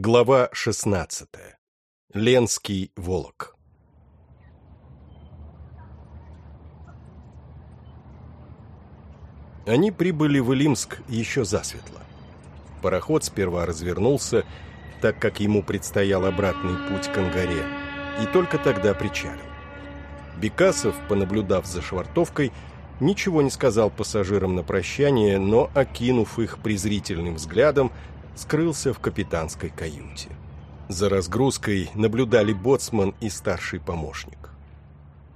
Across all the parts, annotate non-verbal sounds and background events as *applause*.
Глава 16. Ленский Волок. Они прибыли в Илимск еще засветло. Пароход сперва развернулся, так как ему предстоял обратный путь к Ангаре, и только тогда причалил. Бекасов, понаблюдав за швартовкой, ничего не сказал пассажирам на прощание, но, окинув их презрительным взглядом, скрылся в капитанской каюте. За разгрузкой наблюдали боцман и старший помощник.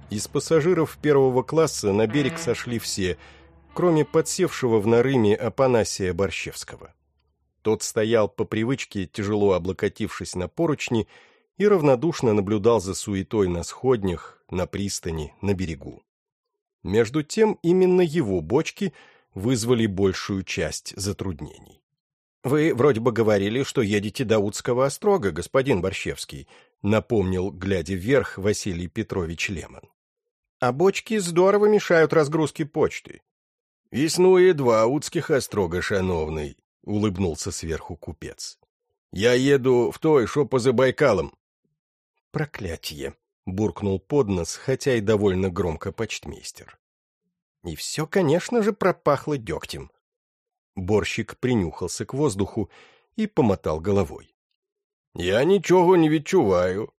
Из пассажиров первого класса на берег сошли все, кроме подсевшего в нарыме Апанасия Борщевского. Тот стоял по привычке, тяжело облокотившись на поручни, и равнодушно наблюдал за суетой на сходнях, на пристани, на берегу. Между тем, именно его бочки вызвали большую часть затруднений. «Вы вроде бы говорили, что едете до Удского острога, господин Борщевский», напомнил, глядя вверх, Василий Петрович Лемон. «А бочки здорово мешают разгрузке почты». «Існує два Удских острога, шановний», — улыбнулся сверху купец. «Я еду в той, что по Забайкалам». «Проклятье!» — буркнул под нос, хотя и довольно громко почтмейстер. И все, конечно же, пропахло дегтем. Борщик принюхался к воздуху и помотал головой. «Я ничего не відчуваю».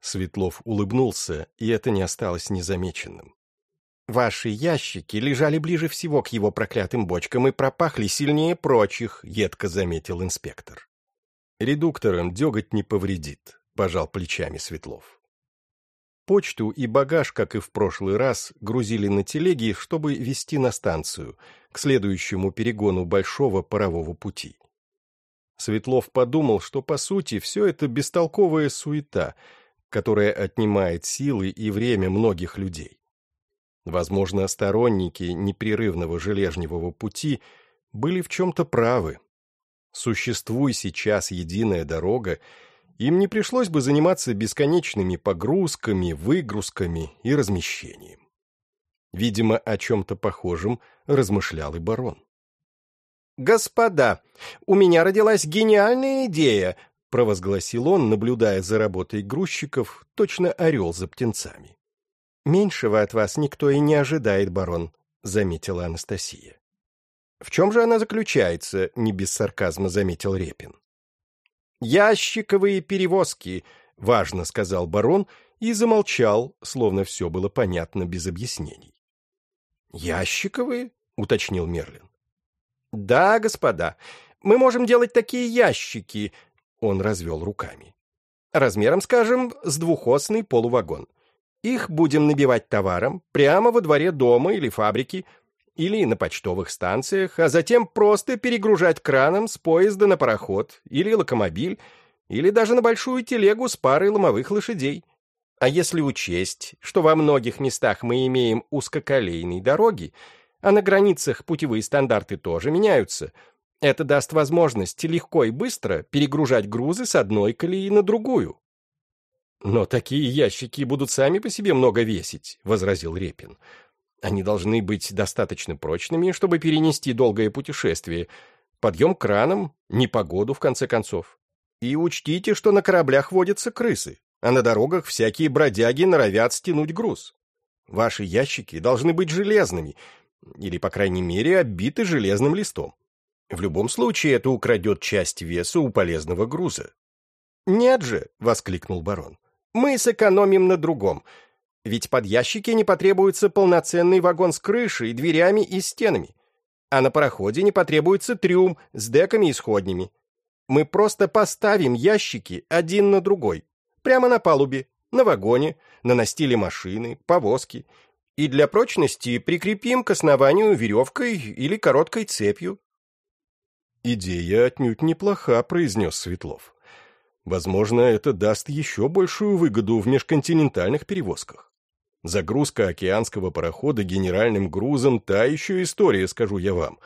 Светлов улыбнулся, и это не осталось незамеченным. «Ваши ящики лежали ближе всего к его проклятым бочкам и пропахли сильнее прочих», — едко заметил инспектор. «Редуктором деготь не повредит», — пожал плечами Светлов. Почту и багаж, как и в прошлый раз, грузили на телеги, чтобы везти на станцию, к следующему перегону большого парового пути. Светлов подумал, что, по сути, все это бестолковая суета, которая отнимает силы и время многих людей. Возможно, сторонники непрерывного железневого пути были в чем-то правы. Существуй сейчас единая дорога, им не пришлось бы заниматься бесконечными погрузками, выгрузками и размещением. Видимо, о чем-то похожем размышлял и барон. «Господа, у меня родилась гениальная идея!» — провозгласил он, наблюдая за работой грузчиков, точно орел за птенцами. «Меньшего от вас никто и не ожидает, барон», — заметила Анастасия. «В чем же она заключается?» — не без сарказма заметил Репин. «Ящиковые перевозки», — важно сказал барон и замолчал, словно все было понятно без объяснений. «Ящиковые?» — уточнил Мерлин. «Да, господа, мы можем делать такие ящики», — он развел руками. «Размером, скажем, с двухосный полувагон. Их будем набивать товаром прямо во дворе дома или фабрики, или на почтовых станциях, а затем просто перегружать краном с поезда на пароход или локомобиль, или даже на большую телегу с парой ломовых лошадей. А если учесть, что во многих местах мы имеем узкоколейные дороги, а на границах путевые стандарты тоже меняются, это даст возможность легко и быстро перегружать грузы с одной колеи на другую. «Но такие ящики будут сами по себе много весить», — возразил Репин. Они должны быть достаточно прочными, чтобы перенести долгое путешествие, подъем краном, непогоду, в конце концов. И учтите, что на кораблях водятся крысы, а на дорогах всякие бродяги норовят стянуть груз. Ваши ящики должны быть железными, или, по крайней мере, оббиты железным листом. В любом случае это украдет часть веса у полезного груза. «Нет же!» — воскликнул барон. «Мы сэкономим на другом. Ведь под ящики не потребуется полноценный вагон с крышей, дверями и стенами. А на пароходе не потребуется трюм с деками и сходнями. Мы просто поставим ящики один на другой. Прямо на палубе, на вагоне, на настиле машины, повозки. И для прочности прикрепим к основанию веревкой или короткой цепью. «Идея отнюдь неплоха», — произнес Светлов. «Возможно, это даст еще большую выгоду в межконтинентальных перевозках. Загрузка океанского парохода генеральным грузом – та еще история, скажу я вам.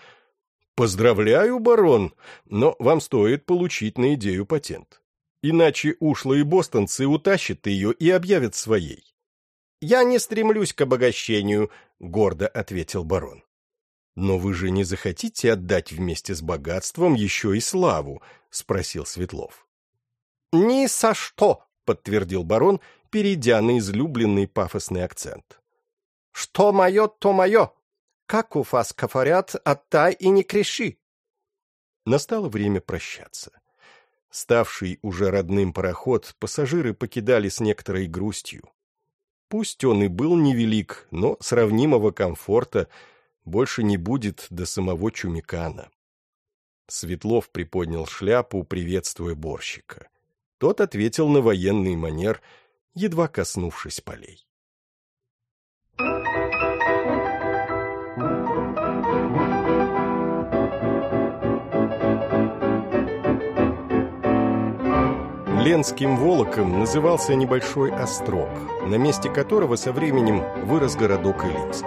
Поздравляю, барон, но вам стоит получить на идею патент. Иначе ушлые бостонцы утащат ее и объявят своей. «Я не стремлюсь к обогащению», — гордо ответил барон. «Но вы же не захотите отдать вместе с богатством еще и славу?» — спросил Светлов. «Ни со что!» — подтвердил барон, перейдя на излюбленный пафосный акцент. «Что мое, то мое! Как у вас говорят, отдай и не кричи!» Настало время прощаться. Ставший уже родным пароход пассажиры покидали с некоторой грустью. Пусть он и был невелик, но сравнимого комфорта больше не будет до самого Чумикана. Светлов приподнял шляпу, приветствуя борщика. Тот ответил на военный манер, едва коснувшись полей. Ленским Волоком назывался небольшой острог, на месте которого со временем вырос городок Илимск.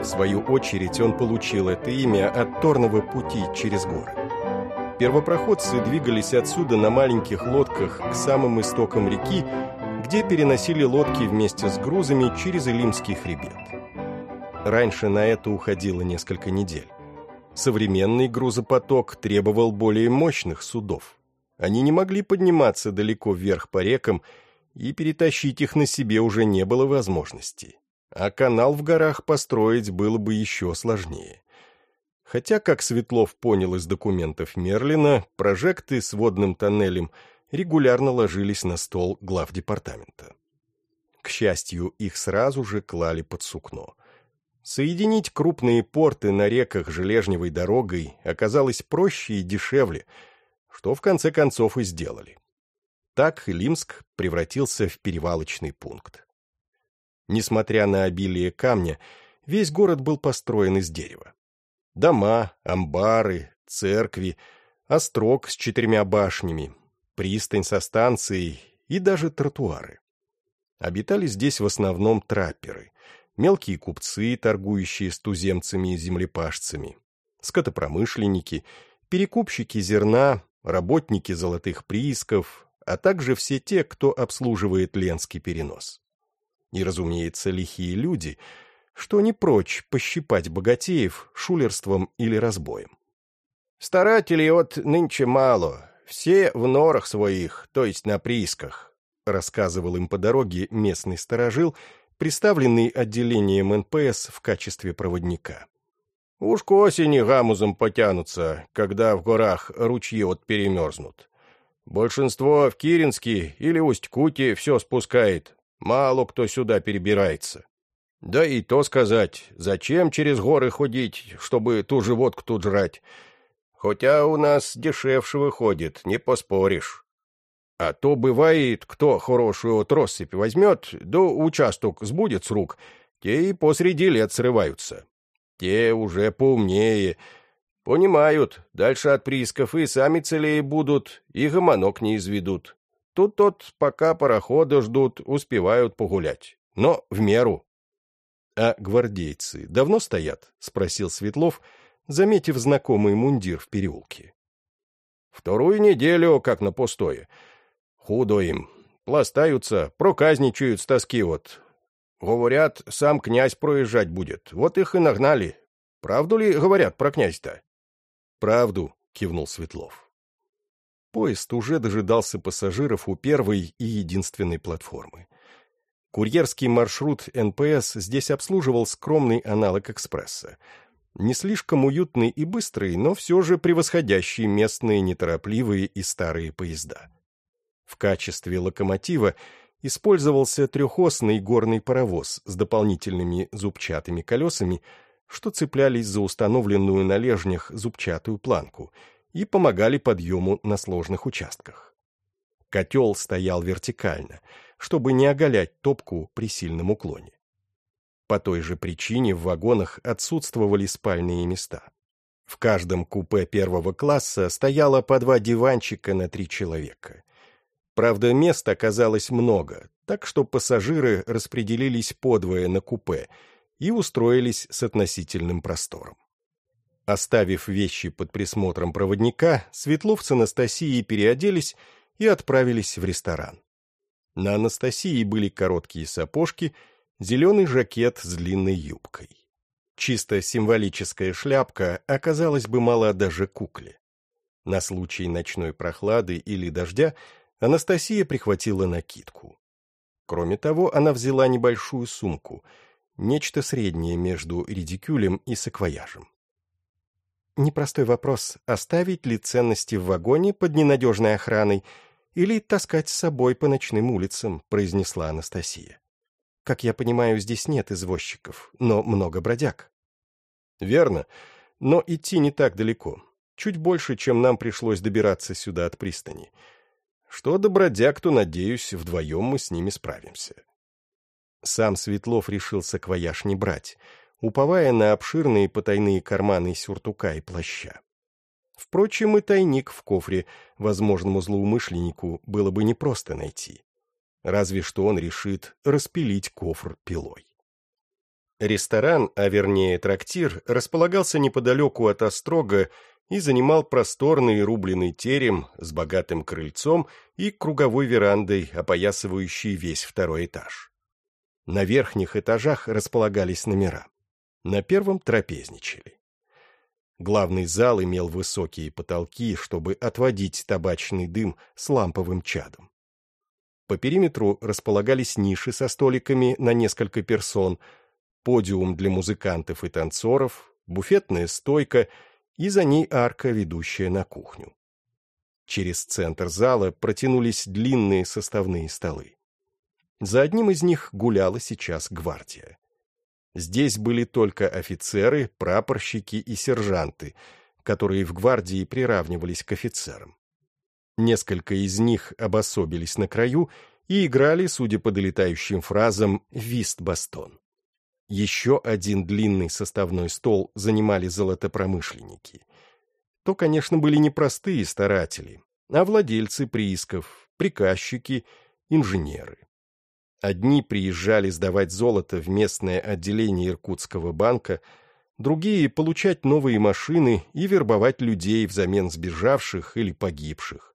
В свою очередь он получил это имя от торного пути через горы. Первопроходцы двигались отсюда на маленьких лодках к самым истокам реки, где переносили лодки вместе с грузами через Илимский хребет. Раньше на это уходило несколько недель. Современный грузопоток требовал более мощных судов. Они не могли подниматься далеко вверх по рекам, и перетащить их на себе уже не было возможности. А канал в горах построить было бы еще сложнее. Хотя, как Светлов понял из документов Мерлина, прожекты с водным тоннелем регулярно ложились на стол глав департамента. К счастью, их сразу же клали под сукно. Соединить крупные порты на реках железневой дорогой оказалось проще и дешевле – что в конце концов и сделали. Так Лимск превратился в перевалочный пункт. Несмотря на обилие камня, весь город был построен из дерева. Дома, амбары, церкви, острог с четырьмя башнями, пристань со станцией и даже тротуары. Обитали здесь в основном трапперы, мелкие купцы, торгующие с туземцами и землепашцами, скотопромышленники, перекупщики зерна, работники золотых приисков, а также все те, кто обслуживает ленский перенос. И, разумеется, лихие люди, что не прочь пощипать богатеев шулерством или разбоем. «Старателей-то нынче мало, все в норах своих, то есть на приисках», рассказывал им по дороге местный старожил, представленный отделением НПС в качестве проводника. Уж к осени гамузом потянутся, когда в горах ручьи вот перемерзнут. Большинство в Киринске или Усть-Куте все спускает, мало кто сюда перебирается. Да и то сказать, зачем через горы ходить, чтобы ту же водку тут жрать? Хотя у нас дешевше выходит, не поспоришь. А то бывает, кто хорошую от россыпь возьмет, да участок сбудет с рук, те и посреди лет срываются. Те уже поумнее. Понимают, дальше от приисков и сами целее будут, и гомонок не изведут. Тут тот, пока парохода ждут, успевают погулять. Но в меру. — А гвардейцы давно стоят? — спросил Светлов, заметив знакомый мундир в переулке. — Вторую неделю, как на пустое. Худо им. Пластаются, проказничают с тоски вот. Говорят, сам князь проезжать будет. Вот их и нагнали. Правду ли говорят про князь-то? Правду, кивнул Светлов. Поезд уже дожидался пассажиров у первой и единственной платформы. Курьерский маршрут НПС здесь обслуживал скромный аналог экспресса. Не слишком уютный и быстрый, но все же превосходящий местные неторопливые и старые поезда. В качестве локомотива использовался трехосный горный паровоз с дополнительными зубчатыми колесами, что цеплялись за установленную на лежнях зубчатую планку и помогали подъему на сложных участках. Котел стоял вертикально, чтобы не оголять топку при сильном уклоне. По той же причине в вагонах отсутствовали спальные места. В каждом купе первого класса стояло по два диванчика на три человека. Правда, мест оказалось много, так что пассажиры распределились подвое на купе и устроились с относительным простором. Оставив вещи под присмотром проводника, Светлов с Анастасией переоделись и отправились в ресторан. На Анастасии были короткие сапожки, зеленый жакет с длинной юбкой. Чисто символическая шляпка оказалась бы мала даже кукле. На случай ночной прохлады или дождя Анастасия прихватила накидку. Кроме того, она взяла небольшую сумку, нечто среднее между редикюлем и саквояжем. Непростой вопрос, оставить ли ценности в вагоне под ненадежной охраной или таскать с собой по ночным улицам, произнесла Анастасия. Как я понимаю, здесь нет извозчиков, но много бродяг. Верно, но идти не так далеко. Чуть больше, чем нам пришлось добираться сюда от пристани. Что до бродяг, то, надеюсь, вдвоем мы с ними справимся. Сам Светлов решил саквояж не брать, уповая на обширные потайные карманы сюртука и плаща. Впрочем, и тайник в кофре возможному злоумышленнику было бы непросто найти. Разве что он решит распилить кофр пилой. Ресторан, а вернее трактир, располагался неподалеку от Острога и занимал просторный рубленый терем с богатым крыльцом и круговой верандой, опоясывающей весь второй этаж. На верхних этажах располагались номера. На первом трапезничали. Главный зал имел высокие потолки, чтобы отводить табачный дым с ламповым чадом. По периметру располагались ниши со столиками на несколько персон, подиум для музыкантов и танцоров, буфетная стойка и за ней арка, ведущая на кухню. Через центр зала протянулись длинные составные столы. За одним из них гуляла сейчас гвардия. Здесь были только офицеры, прапорщики и сержанты, которые в гвардии приравнивались к офицерам. Несколько из них обособились на краю и играли, судя по долетающим фразам, вист-бастон. Еще один длинный составной стол занимали золотопромышленники. То, конечно, были не простые старатели, а владельцы приисков, приказчики, инженеры. Одни приезжали сдавать золото в местное отделение Иркутского банка, другие — получать новые машины и вербовать людей взамен сбежавших или погибших.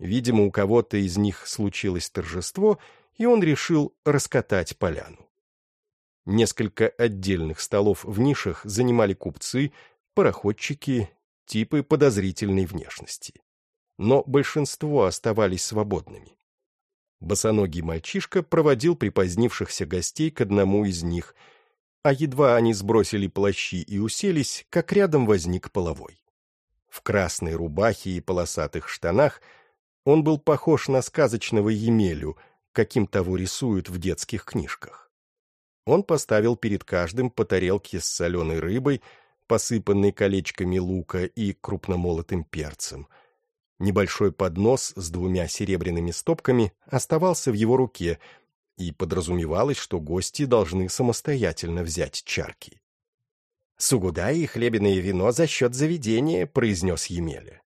Видимо, у кого-то из них случилось торжество, и он решил раскатать поляну. Несколько отдельных столов в нишах занимали купцы, пароходчики, типы подозрительной внешности. Но большинство оставались свободными. Босоногий мальчишка проводил припозднившихся гостей к одному из них, а едва они сбросили плащи и уселись, как рядом возник половой. В красной рубахе и полосатых штанах он был похож на сказочного Емелю, каким того рисуют в детских книжках. Он поставил перед каждым по тарелке с соленой рыбой, посыпанной колечками лука и крупномолотым перцем — Небольшой поднос с двумя серебряными стопками оставался в его руке, и подразумевалось, что гости должны самостоятельно взять чарки. «Сугуда и хлебиное вино за счет заведения», — произнес Емеля.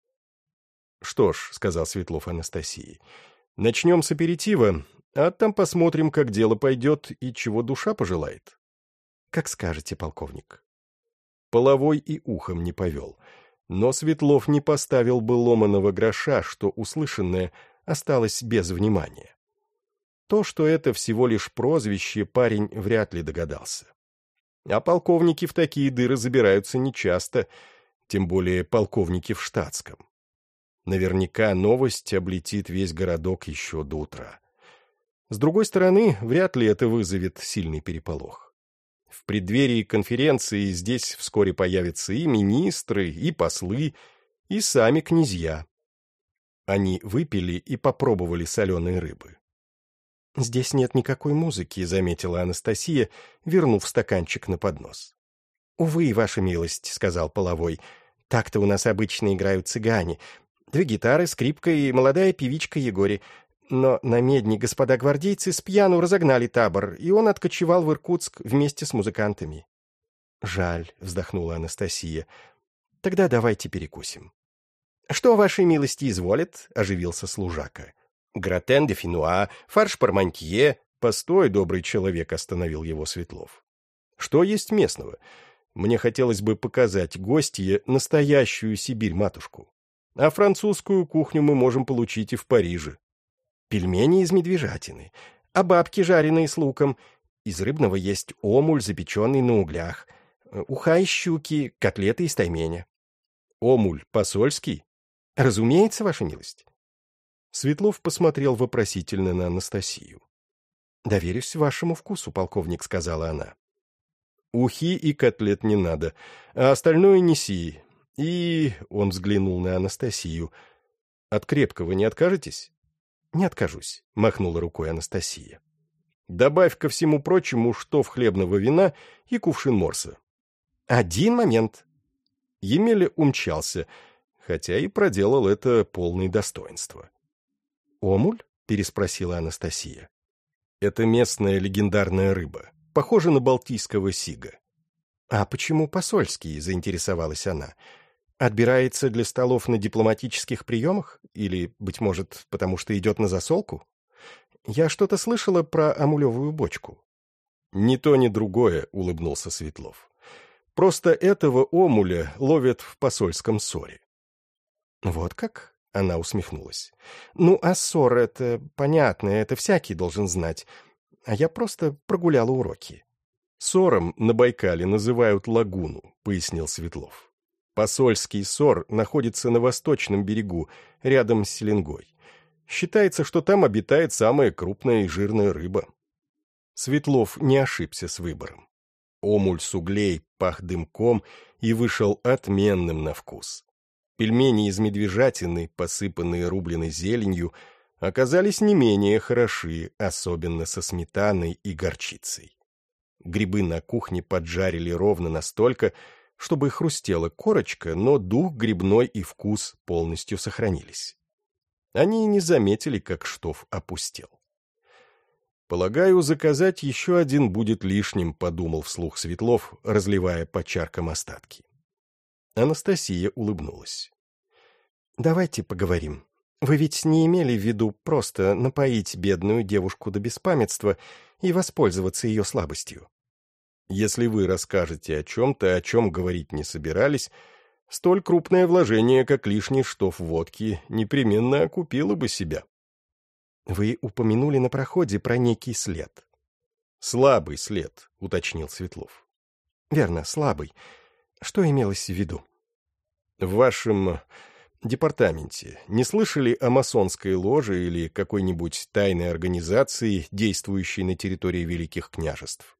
«Что ж», — сказал Светлов Анастасии, — «начнем с аперитива, а там посмотрим, как дело пойдет и чего душа пожелает». «Как скажете, полковник». Половой и ухом не повел — но Светлов не поставил бы ломаного гроша, что услышанное осталось без внимания. То, что это всего лишь прозвище, парень вряд ли догадался. А полковники в такие дыры забираются нечасто, тем более полковники в штатском. Наверняка новость облетит весь городок еще до утра. С другой стороны, вряд ли это вызовет сильный переполох. В преддверии конференции здесь вскоре появятся и министры, и послы, и сами князья. Они выпили и попробовали соленые рыбы. «Здесь нет никакой музыки», — заметила Анастасия, вернув стаканчик на поднос. «Увы, ваша милость», — сказал Половой, — «так-то у нас обычно играют цыгане. Две гитары, скрипка и молодая певичка Егори. Но на медне господа гвардейцы с пьяну разогнали табор, и он откочевал в Иркутск вместе с музыкантами. «Жаль», — вздохнула Анастасия. «Тогда давайте перекусим». «Что, вашей милости, изволит?» — оживился служака. «Гратен де финуа, фарш пармантье». «Постой, добрый человек», — остановил его Светлов. «Что есть местного? Мне хотелось бы показать гостье настоящую Сибирь-матушку. А французскую кухню мы можем получить и в Париже пельмени из медвежатины, а бабки, жареные с луком. Из рыбного есть омуль, запеченный на углях, уха и щуки, котлеты из тайменя. Омуль посольский? Разумеется, ваша милость. Светлов посмотрел вопросительно на Анастасию. «Доверюсь вашему вкусу, полковник», — сказала она. «Ухи и котлет не надо, а остальное неси. И...» — он взглянул на Анастасию. «От крепкого не откажетесь?» «Не откажусь», — махнула рукой Анастасия. «Добавь ко всему прочему штоф хлебного вина и кувшин морса». «Один момент». Емеля умчался, хотя и проделал это полное достоинство. «Омуль?» — переспросила Анастасия. «Это местная легендарная рыба, похожа на балтийского сига». «А почему посольский?» — заинтересовалась она. Отбирается для столов на дипломатических приемах? Или, быть может, потому что идет на засолку? Я что-то слышала про амулевую бочку. «Ни то, ни другое», — улыбнулся Светлов. «Просто этого омуля ловят в посольском ссоре». «Вот как?» — она усмехнулась. «Ну, а ссор — это понятно, это всякий должен знать. А я просто прогуляла уроки». «Ссором на Байкале называют лагуну», — пояснил Светлов. Посольский сор находится на восточном берегу, рядом с Селенгой. Считается, что там обитает самая крупная и жирная рыба. Светлов не ошибся с выбором. Омуль с углей пах дымком и вышел отменным на вкус. Пельмени из медвежатины, посыпанные рубленой зеленью, оказались не менее хороши, особенно со сметаной и горчицей. Грибы на кухне поджарили ровно настолько, чтобы хрустела корочка, но дух грибной и вкус полностью сохранились. Они не заметили, как штоф опустел. «Полагаю, заказать еще один будет лишним», — подумал вслух Светлов, разливая по чаркам остатки. Анастасия улыбнулась. «Давайте поговорим. Вы ведь не имели в виду просто напоить бедную девушку до беспамятства и воспользоваться ее слабостью?» Если вы расскажете о чем-то, о чем говорить не собирались, столь крупное вложение, как лишний штоф водки, непременно окупило бы себя. Вы упомянули на проходе про некий след. Слабый след, уточнил Светлов. Верно, слабый. Что имелось в виду? В вашем департаменте не слышали о масонской ложе или какой-нибудь тайной организации, действующей на территории Великих княжеств?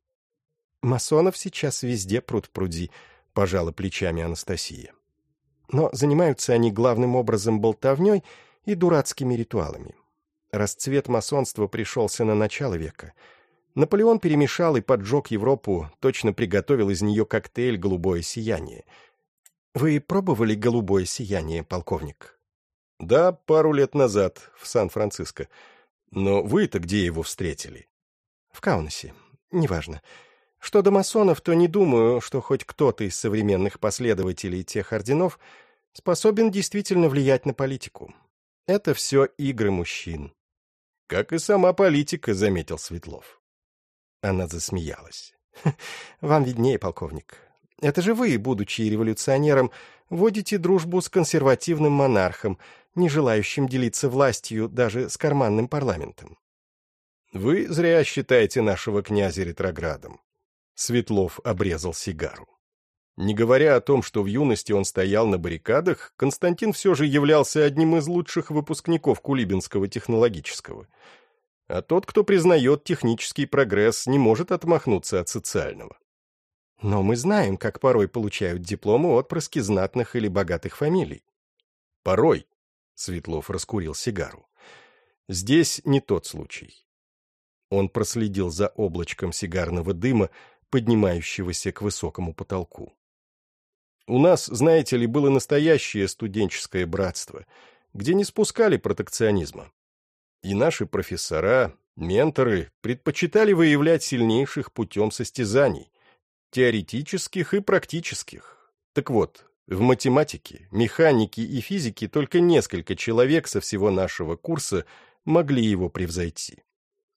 Масонов сейчас везде пруд-пруди, пожала плечами Анастасия. Но занимаются они главным образом болтовней и дурацкими ритуалами. Расцвет масонства пришелся на начало века. Наполеон перемешал и поджег Европу, точно приготовил из нее коктейль «Голубое сияние». Вы пробовали «Голубое сияние», полковник? Да, пару лет назад, в Сан-Франциско. Но вы-то где его встретили? В Каунасе. Неважно. Что до масонов, то не думаю, что хоть кто-то из современных последователей тех орденов способен действительно влиять на политику. Это все игры мужчин. Как и сама политика, заметил Светлов. Она засмеялась. *laughs* Вам виднее, полковник. Это же вы, будучи революционером, водите дружбу с консервативным монархом, не желающим делиться властью даже с карманным парламентом. Вы зря считаете нашего князя ретроградом. Светлов обрезал сигару. Не говоря о том, что в юности он стоял на баррикадах, Константин все же являлся одним из лучших выпускников Кулибинского технологического. А тот, кто признает технический прогресс, не может отмахнуться от социального. Но мы знаем, как порой получают дипломы отпрыски знатных или богатых фамилий. Порой, Светлов раскурил сигару. Здесь не тот случай. Он проследил за облачком сигарного дыма, поднимающегося к высокому потолку. У нас, знаете ли, было настоящее студенческое братство, где не спускали протекционизма. И наши профессора, менторы предпочитали выявлять сильнейших путем состязаний, теоретических и практических. Так вот, в математике, механике и физике только несколько человек со всего нашего курса могли его превзойти.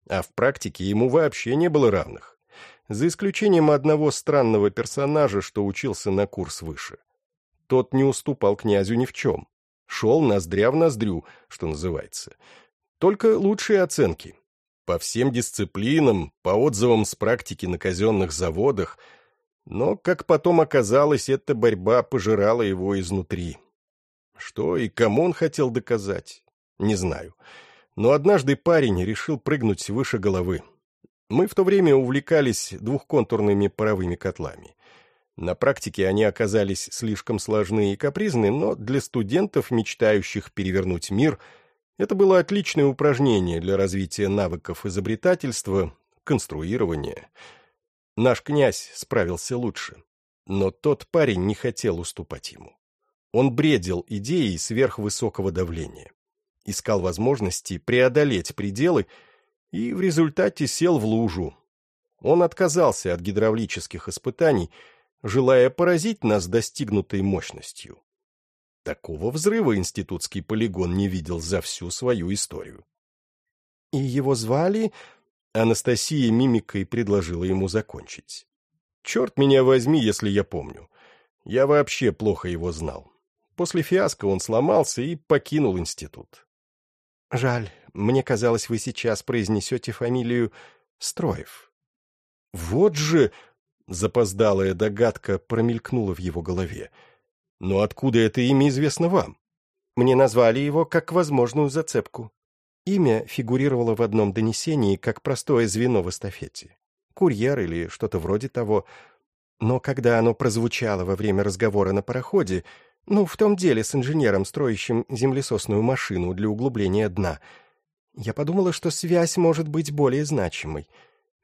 А в практике ему вообще не было равных за исключением одного странного персонажа, что учился на курс выше. Тот не уступал князю ни в чем. Шел ноздря в ноздрю, что называется. Только лучшие оценки. По всем дисциплинам, по отзывам с практики на казенных заводах. Но, как потом оказалось, эта борьба пожирала его изнутри. Что и кому он хотел доказать? Не знаю. Но однажды парень решил прыгнуть выше головы. Мы в то время увлекались двухконтурными паровыми котлами. На практике они оказались слишком сложны и капризны, но для студентов, мечтающих перевернуть мир, это было отличное упражнение для развития навыков изобретательства, конструирования. Наш князь справился лучше, но тот парень не хотел уступать ему. Он бредил идеей сверхвысокого давления, искал возможности преодолеть пределы и в результате сел в лужу. Он отказался от гидравлических испытаний, желая поразить нас достигнутой мощностью. Такого взрыва институтский полигон не видел за всю свою историю. И его звали... Анастасия мимикой предложила ему закончить. Черт меня возьми, если я помню. Я вообще плохо его знал. После фиаско он сломался и покинул институт. Жаль, мне казалось, вы сейчас произнесете фамилию Строев. Вот же запоздалая догадка промелькнула в его голове. Но откуда это имя известно вам? Мне назвали его как возможную зацепку. Имя фигурировало в одном донесении как простое звено в эстафете. Курьер или что-то вроде того. Но когда оно прозвучало во время разговора на пароходе, ну, в том деле с инженером, строящим землесосную машину для углубления дна, я подумала, что связь может быть более значимой.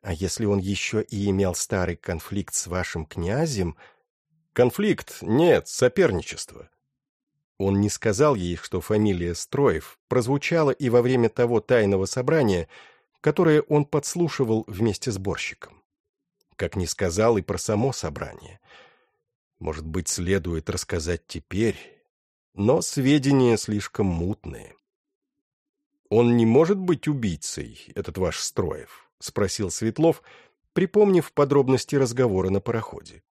А если он еще и имел старый конфликт с вашим князем... Конфликт? Нет, соперничество. Он не сказал ей, что фамилия Строев прозвучала и во время того тайного собрания, которое он подслушивал вместе с борщиком. Как не сказал и про само собрание. Может быть, следует рассказать теперь, но сведения слишком мутные. «Он не может быть убийцей, этот ваш Строев?» — спросил Светлов, припомнив подробности разговора на пароходе.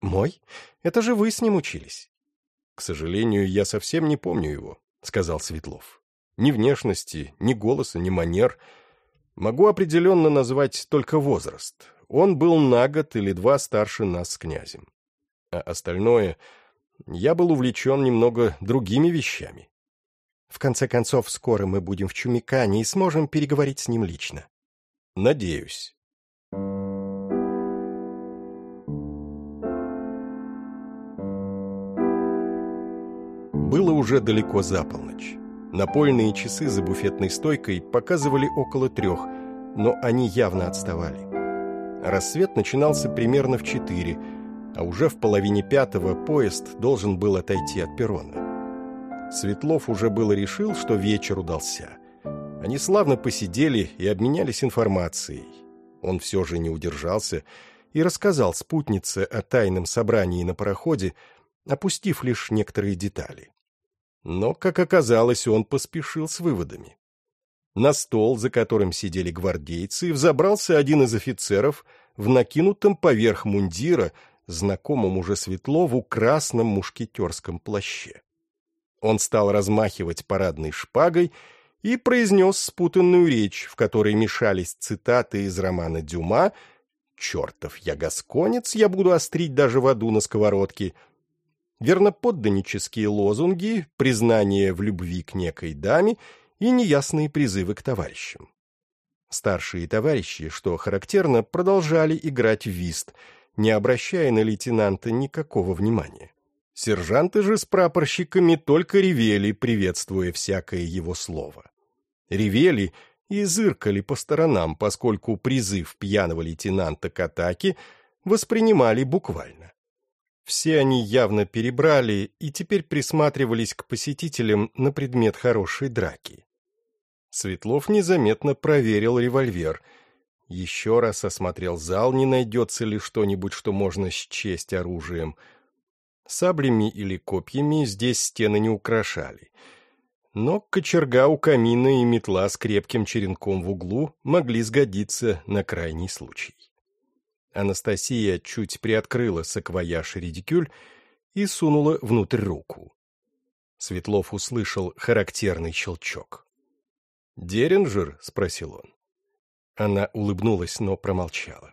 «Мой? Это же вы с ним учились». «К сожалению, я совсем не помню его», — сказал Светлов. «Ни внешности, ни голоса, ни манер. Могу определенно назвать только возраст. Он был на год или два старше нас с князем. А остальное... Я был увлечен немного другими вещами». В конце концов, скоро мы будем в Чумикане и сможем переговорить с ним лично. Надеюсь. Было уже далеко за полночь. Напольные часы за буфетной стойкой показывали около трех, но они явно отставали. Рассвет начинался примерно в четыре, а уже в половине пятого поезд должен был отойти от перрона. Светлов уже было решил, что вечер удался. Они славно посидели и обменялись информацией. Он все же не удержался и рассказал спутнице о тайном собрании на пароходе, опустив лишь некоторые детали. Но, как оказалось, он поспешил с выводами. На стол, за которым сидели гвардейцы, взобрался один из офицеров в накинутом поверх мундира, знакомом уже Светлову, красном мушкетерском плаще. Он стал размахивать парадной шпагой и произнес спутанную речь, в которой мешались цитаты из романа Дюма «Чертов я гасконец, я буду острить даже в аду на сковородке», верноподданнические лозунги, признание в любви к некой даме и неясные призывы к товарищам. Старшие товарищи, что характерно, продолжали играть в вист, не обращая на лейтенанта никакого внимания. Сержанты же с прапорщиками только ревели, приветствуя всякое его слово ревели и зыркали по сторонам, поскольку призыв пьяного лейтенанта к атаке воспринимали буквально. Все они явно перебрали и теперь присматривались к посетителям на предмет хорошей драки. Светлов незаметно проверил револьвер, еще раз осмотрел зал, не найдется ли что-нибудь, что можно счесть оружием. Саблями или копьями здесь стены не украшали — но кочерга у камина и метла с крепким черенком в углу могли сгодиться на крайний случай. Анастасия чуть приоткрыла саквояж-редикюль и сунула внутрь руку. Светлов услышал характерный щелчок. «Деринджер?» — спросил он. Она улыбнулась, но промолчала.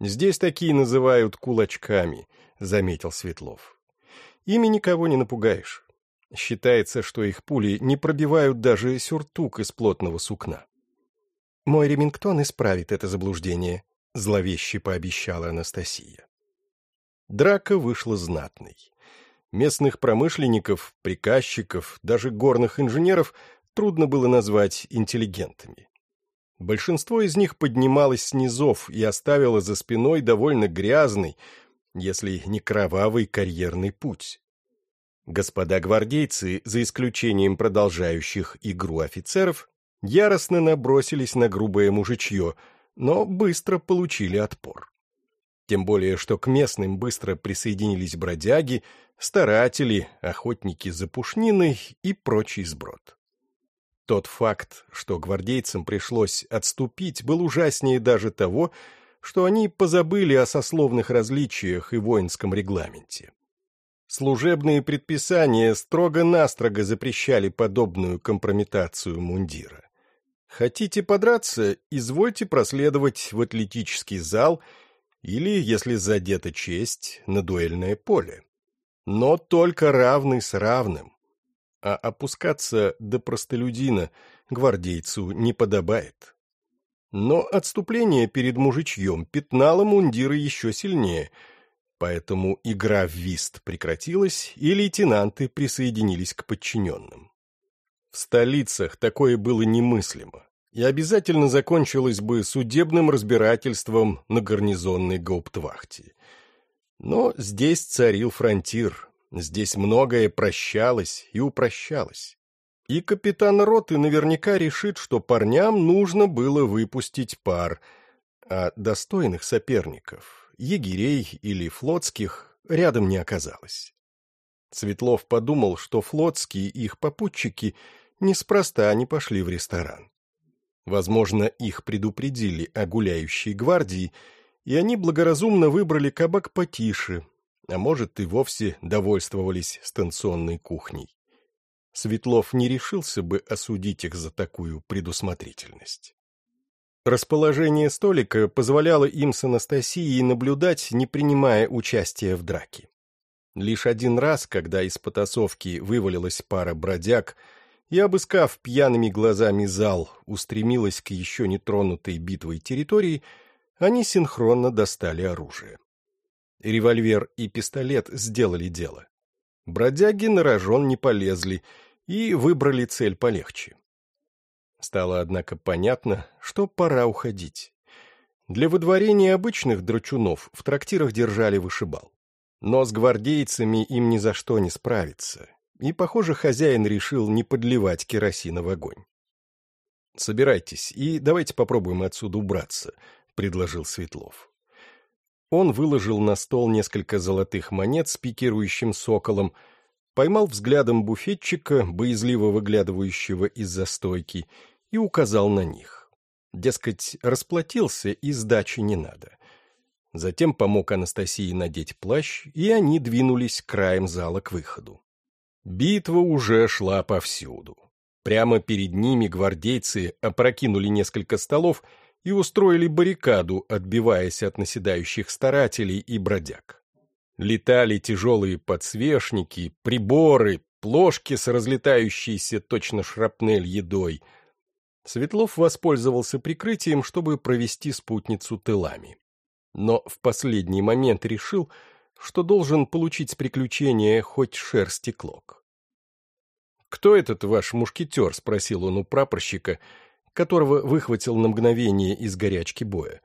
«Здесь такие называют кулачками», — заметил Светлов. «Ими никого не напугаешь. Считается, что их пули не пробивают даже сюртук из плотного сукна. «Мой ремингтон исправит это заблуждение», — зловеще пообещала Анастасия. Драка вышла знатной. Местных промышленников, приказчиков, даже горных инженеров трудно было назвать интеллигентами. Большинство из них поднималось с низов и оставило за спиной довольно грязный, если не кровавый карьерный путь. Господа гвардейцы, за исключением продолжающих игру офицеров, яростно набросились на грубое мужичье, но быстро получили отпор. Тем более, что к местным быстро присоединились бродяги, старатели, охотники за пушниной и прочий сброд. Тот факт, что гвардейцам пришлось отступить, был ужаснее даже того, что они позабыли о сословных различиях и воинском регламенте. Служебные предписания строго-настрого запрещали подобную компрометацию мундира. Хотите подраться, извольте проследовать в атлетический зал или, если задета честь, на дуэльное поле. Но только равный с равным. А опускаться до простолюдина гвардейцу не подобает. Но отступление перед мужичьем пятнало мундиры еще сильнее, поэтому игра в вист прекратилась, и лейтенанты присоединились к подчиненным. В столицах такое было немыслимо, и обязательно закончилось бы судебным разбирательством на гарнизонной гауптвахте. Но здесь царил фронтир, здесь многое прощалось и упрощалось и капитан роты наверняка решит, что парням нужно было выпустить пар, а достойных соперников, егерей или флотских, рядом не оказалось. Светлов подумал, что флотские их попутчики неспроста не пошли в ресторан. Возможно, их предупредили о гуляющей гвардии, и они благоразумно выбрали кабак потише, а может и вовсе довольствовались станционной кухней. Светлов не решился бы осудить их за такую предусмотрительность. Расположение столика позволяло им с Анастасией наблюдать, не принимая участия в драке. Лишь один раз, когда из потасовки вывалилась пара бродяг, и, обыскав пьяными глазами зал, устремилась к еще не тронутой битвой территории, они синхронно достали оружие. Револьвер и пистолет сделали дело. Бродяги на рожон не полезли и выбрали цель полегче. Стало, однако, понятно, что пора уходить. Для выдворения обычных драчунов в трактирах держали вышибал. Но с гвардейцами им ни за что не справиться, и, похоже, хозяин решил не подливать керосина в огонь. «Собирайтесь, и давайте попробуем отсюда убраться», — предложил Светлов. Он выложил на стол несколько золотых монет с пикирующим соколом, поймал взглядом буфетчика, боязливо выглядывающего из-за стойки, и указал на них. Дескать, расплатился и сдачи не надо. Затем помог Анастасии надеть плащ, и они двинулись краем зала к выходу. Битва уже шла повсюду. Прямо перед ними гвардейцы опрокинули несколько столов и устроили баррикаду, отбиваясь от наседающих старателей и бродяг. Летали тяжелые подсвечники, приборы, плошки с разлетающейся точно шрапнель едой. Светлов воспользовался прикрытием, чтобы провести спутницу тылами. Но в последний момент решил, что должен получить с приключения хоть шерсти клок. «Кто этот ваш мушкетер?» — спросил он у прапорщика, которого выхватил на мгновение из горячки боя.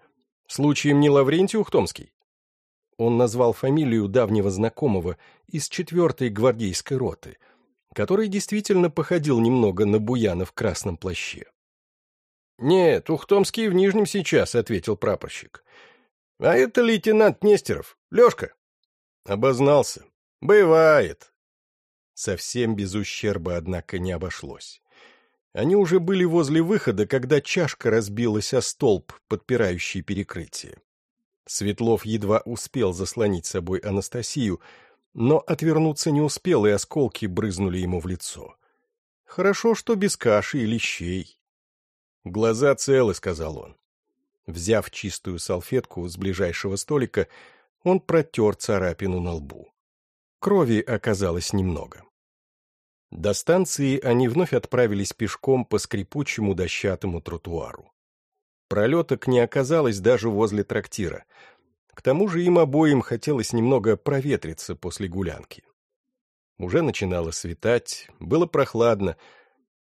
«Случаем не Лаврентий Ухтомский?» Он назвал фамилию давнего знакомого из четвертой гвардейской роты, который действительно походил немного на Буяна в красном плаще. «Нет, Ухтомский в Нижнем сейчас», — ответил прапорщик. «А это лейтенант Нестеров. Лешка». Обознался. «Бывает». Совсем без ущерба, однако, не обошлось. Они уже были возле выхода, когда чашка разбилась о столб, подпирающий перекрытие. Светлов едва успел заслонить собой Анастасию, но отвернуться не успел, и осколки брызнули ему в лицо. Хорошо, что без каши и лещей. «Глаза целы», — сказал он. Взяв чистую салфетку с ближайшего столика, он протер царапину на лбу. Крови оказалось немного. До станции они вновь отправились пешком по скрипучему дощатому тротуару. Пролеток не оказалось даже возле трактира. К тому же им обоим хотелось немного проветриться после гулянки. Уже начинало светать, было прохладно.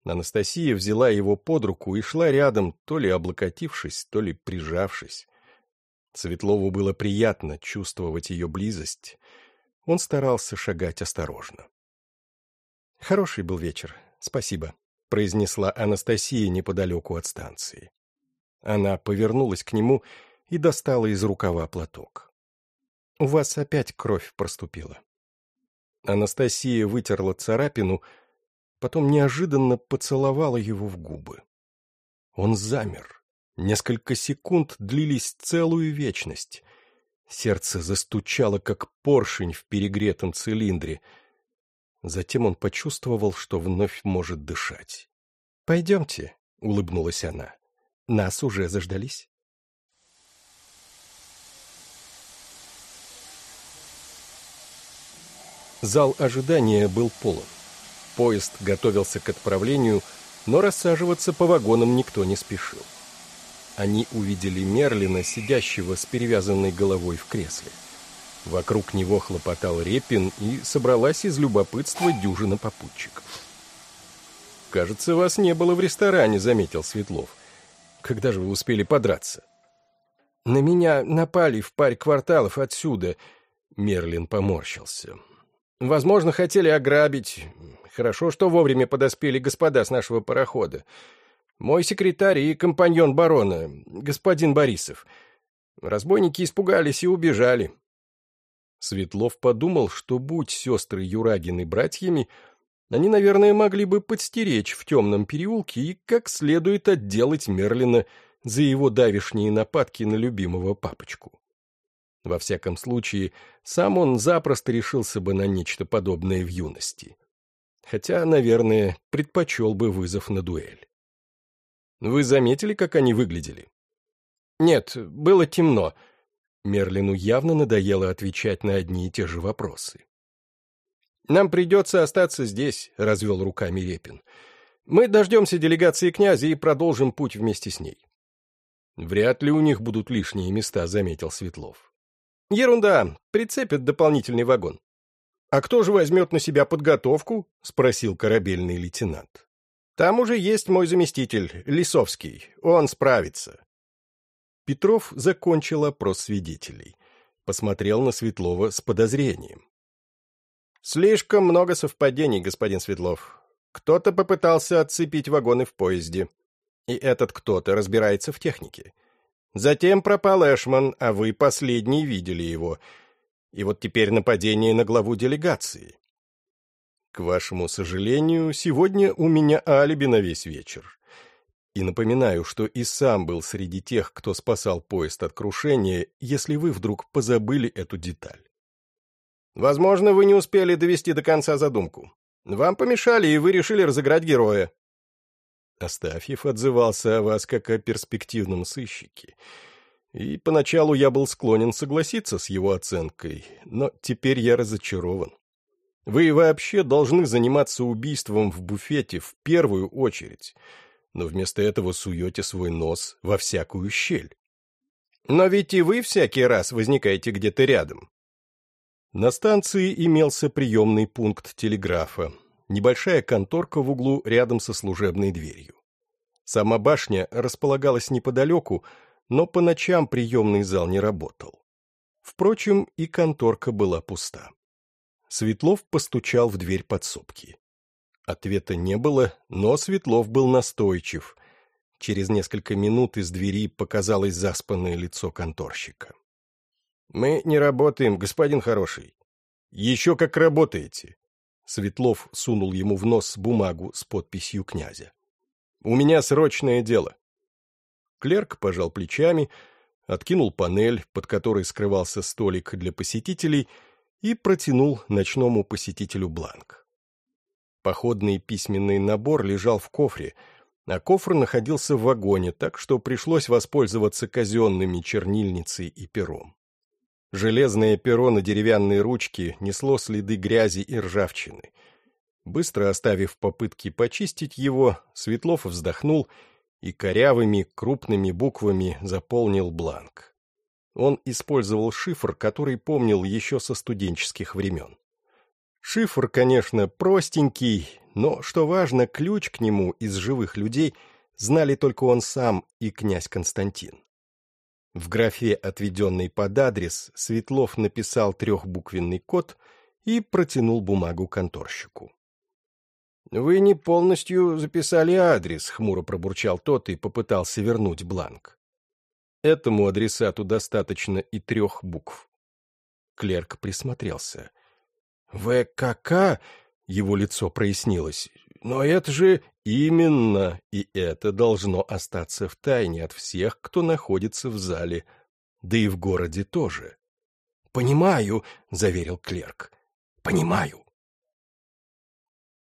Анастасия взяла его под руку и шла рядом, то ли облокотившись, то ли прижавшись. Светлову было приятно чувствовать ее близость. Он старался шагать осторожно. «Хороший был вечер, спасибо», — произнесла Анастасия неподалеку от станции. Она повернулась к нему и достала из рукава платок. «У вас опять кровь проступила». Анастасия вытерла царапину, потом неожиданно поцеловала его в губы. Он замер. Несколько секунд длились целую вечность. Сердце застучало, как поршень в перегретом цилиндре — Затем он почувствовал, что вновь может дышать. «Пойдемте», — улыбнулась она. «Нас уже заждались». Зал ожидания был полон. Поезд готовился к отправлению, но рассаживаться по вагонам никто не спешил. Они увидели Мерлина, сидящего с перевязанной головой в кресле. Вокруг него хлопотал Репин, и собралась из любопытства дюжина попутчиков. «Кажется, вас не было в ресторане», — заметил Светлов. «Когда же вы успели подраться?» «На меня напали в паре кварталов отсюда», — Мерлин поморщился. «Возможно, хотели ограбить. Хорошо, что вовремя подоспели господа с нашего парохода. Мой секретарь и компаньон барона, господин Борисов. Разбойники испугались и убежали. Светлов подумал, что будь сестры Юрагины братьями, они, наверное, могли бы подстеречь в темном переулке и как следует отделать Мерлина за его давишние нападки на любимого папочку. Во всяком случае, сам он запросто решился бы на нечто подобное в юности. Хотя, наверное, предпочел бы вызов на дуэль. Вы заметили, как они выглядели? Нет, было темно, Мерлину явно надоело отвечать на одни и те же вопросы. «Нам придется остаться здесь», — развел руками Репин. «Мы дождемся делегации князя и продолжим путь вместе с ней». «Вряд ли у них будут лишние места», — заметил Светлов. «Ерунда. Прицепят дополнительный вагон». «А кто же возьмет на себя подготовку?» — спросил корабельный лейтенант. «Там уже есть мой заместитель, Лисовский. Он справится. Петров закончил опрос свидетелей. Посмотрел на Светлова с подозрением. «Слишком много совпадений, господин Светлов. Кто-то попытался отцепить вагоны в поезде. И этот кто-то разбирается в технике. Затем пропал Эшман, а вы последний видели его. И вот теперь нападение на главу делегации. К вашему сожалению, сегодня у меня алиби на весь вечер. И напоминаю, что и сам был среди тех, кто спасал поезд от крушения, если вы вдруг позабыли эту деталь. Возможно, вы не успели довести до конца задумку. Вам помешали, и вы решили разыграть героя. Астафьев отзывался о вас как о перспективном сыщике. И поначалу я был склонен согласиться с его оценкой, но теперь я разочарован. Вы вообще должны заниматься убийством в буфете в первую очередь — но вместо этого суете свой нос во всякую щель. Но ведь и вы всякий раз возникаете где-то рядом. На станции имелся приемный пункт телеграфа, небольшая конторка в углу рядом со служебной дверью. Сама башня располагалась неподалеку, но по ночам приемный зал не работал. Впрочем, и конторка была пуста. Светлов постучал в дверь подсобки. Ответа не было, но Светлов был настойчив. Через несколько минут из двери показалось заспанное лицо конторщика. «Мы не работаем, господин хороший». «Еще как работаете!» Светлов сунул ему в нос бумагу с подписью князя. «У меня срочное дело». Клерк пожал плечами, откинул панель, под которой скрывался столик для посетителей, и протянул ночному посетителю бланк. Походный письменный набор лежал в кофре, а кофр находился в вагоне, так что пришлось воспользоваться казенными чернильницей и пером. Железное перо на деревянной ручке несло следы грязи и ржавчины. Быстро оставив попытки почистить его, Светлов вздохнул и корявыми крупными буквами заполнил бланк. Он использовал шифр, который помнил еще со студенческих времен. Шифр, конечно, простенький, но, что важно, ключ к нему из живых людей знали только он сам и князь Константин. В графе, отведенной под адрес, Светлов написал трехбуквенный код и протянул бумагу конторщику. «Вы не полностью записали адрес», — хмуро пробурчал тот и попытался вернуть бланк. Этому адресату достаточно и трех букв. Клерк присмотрелся. «ВКК?» — его лицо прояснилось. «Но это же именно, и это должно остаться в тайне от всех, кто находится в зале, да и в городе тоже». «Понимаю», — заверил клерк. «Понимаю».